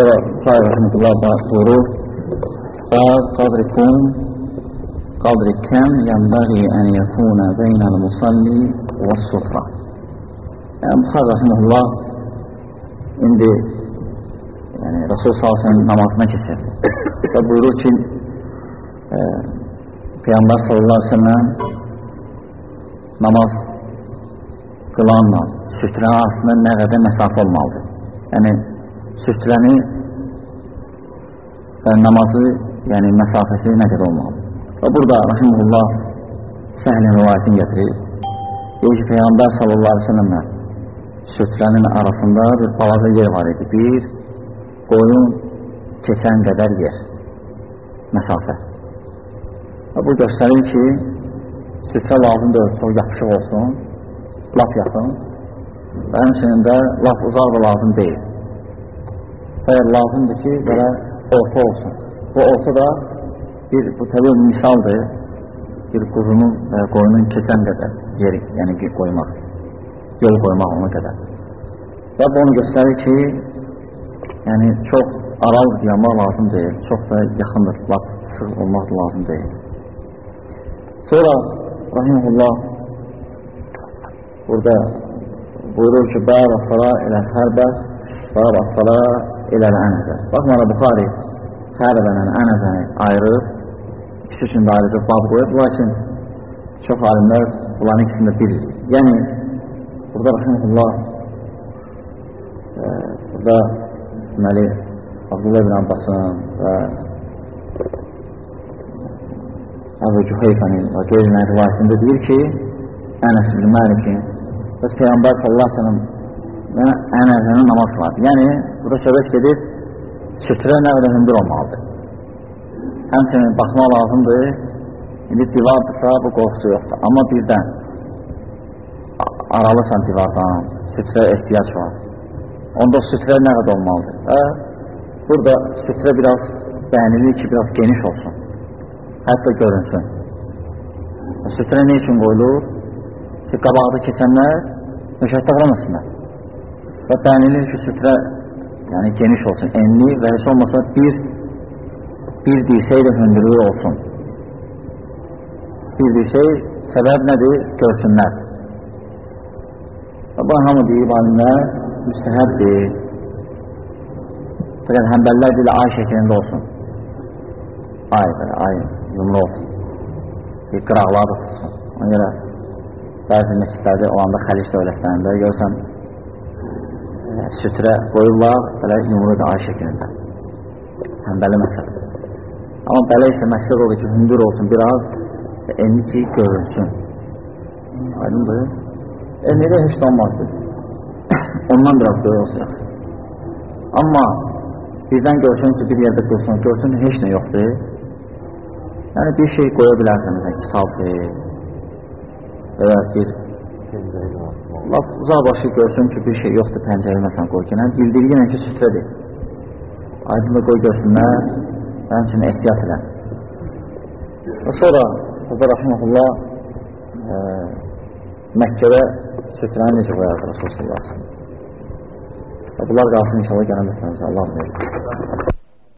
Sonra Buxarə rəhmətullah buyurur, Bəz qadrikum qadrikəm yənbəği ən yəkunə beynəl musalli və sutra. Yəni, Buxarə rəhmətullah indi yəni, Rasul s.ə.v namazına keçir və buyurur ki, e, Peyyambər s.ə.v namaz qılanla sütrə arasında nə qədər məsafə olmalıdır. Yəni, sütrəni və namazı, yəni məsafəsi nə qədər olmalıdır. Və burada Rahimullah səhlin rivayətini gətirir. Deyir ki, Peyyambər sallallahu aleyhi ve sellemlə sütrənin arasında bir balaca yer var idi. Bir qoyun keçən qədər yer, məsafə. Və bu göstərir ki, sütrə lazımdır, çox yapışıq olsun, laf yaxın və həmçinin də laf uzaq da lazım deyil. Xəyər lazımdır ki, belə orta olsun. Bu orta da bir, bu təbii misaldır, bir quzunun və qoyunun keçən qədər yeri, yəni qoymaq, yol qoymaq ona qədər. Və bu onu göstərir ki, yəni çox aral yanmaq lazım deyil, çox da yaxındır, laf sıx olmaq lazım deyil. Sonra Rahimullah burada buyurur ki, Bəb əsala ilə hərbə, Bəb əsala ilə ənəzə. Baxmara Buxari hərbənən ənəzəni ayırır, ikisi üçün də ayrıca bab qoyub, lakin çox alimlər bunların ikisində bir. Yəni, burada Rahimullah e, burada deməli, Abdullah ibn Abbasın və Əbu Cüheyfənin və qeyrilərin rivayətində deyir ki, Ənəs ibn Məlikin bəs Peyyambər sallallahu aleyhi və ənəzəni namaz qılardı. Yəni, burada söhbət gedir, sütrə nə qədər hündür olmalıdır. Həmçinin baxmaq lazımdır, indi divardırsa bu qorxusu yoxdur. Amma birdən aralısan divardan, sütrə ehtiyac var. Onda sütrə nə qədər olmalıdır? Və burada sütrə biraz bəyənilir ki, biraz geniş olsun hətta görünsün. Sütrə nə üçün qoyulur? Ki, qabaqda keçənlər müşəhətdə qalamasınlar. Və bəyənilir ki, sütrə yəni geniş olsun, enli və heç olmasa bir bir dirsək də hündürlüyü olsun. Bir dirsək səbəb nədir? Görsünlər. Və bu hamı deyib alimlər müstəhəbdir. Fəqət həmbəllər deyil, ay şəklində olsun. Ay, belə, ay yumru olsun ki, qıraqlar da tutsun. Ona görə bəzi məscidlərdə olanda xəlic dövlətlərində görsən sütrə qoyurlar, belə yumru da ay şəklində. Həmbəli məsələdir. Amma belə isə məqsəd odur ki, hündür olsun biraz, enli ki, görünsün. Aydındır. Enlidə heç də olmazdır. Ondan biraz böyük olsun yaxşı. Amma birdən görsün ki, bir yerdə qılsın, görsün heç nə yoxdur. Yəni bir şey qoya bilərsən, məsələn, kitabdır və ya bir laf uzaq başı görsün ki, bir şey yoxdur, pəncəri məsələn qoy ki, bildirginə ki, sütrədir. Aydınla qoy görsünlər, həmçinin ehtiyat elə. Və sonra Qubə Rəhməhullah e, Məkkədə sütrəni necə qoyardı Rasul sallallahu aleyhi ve sellem. Bunlar qalsın inşallah gələn məsələmizə Allah verir.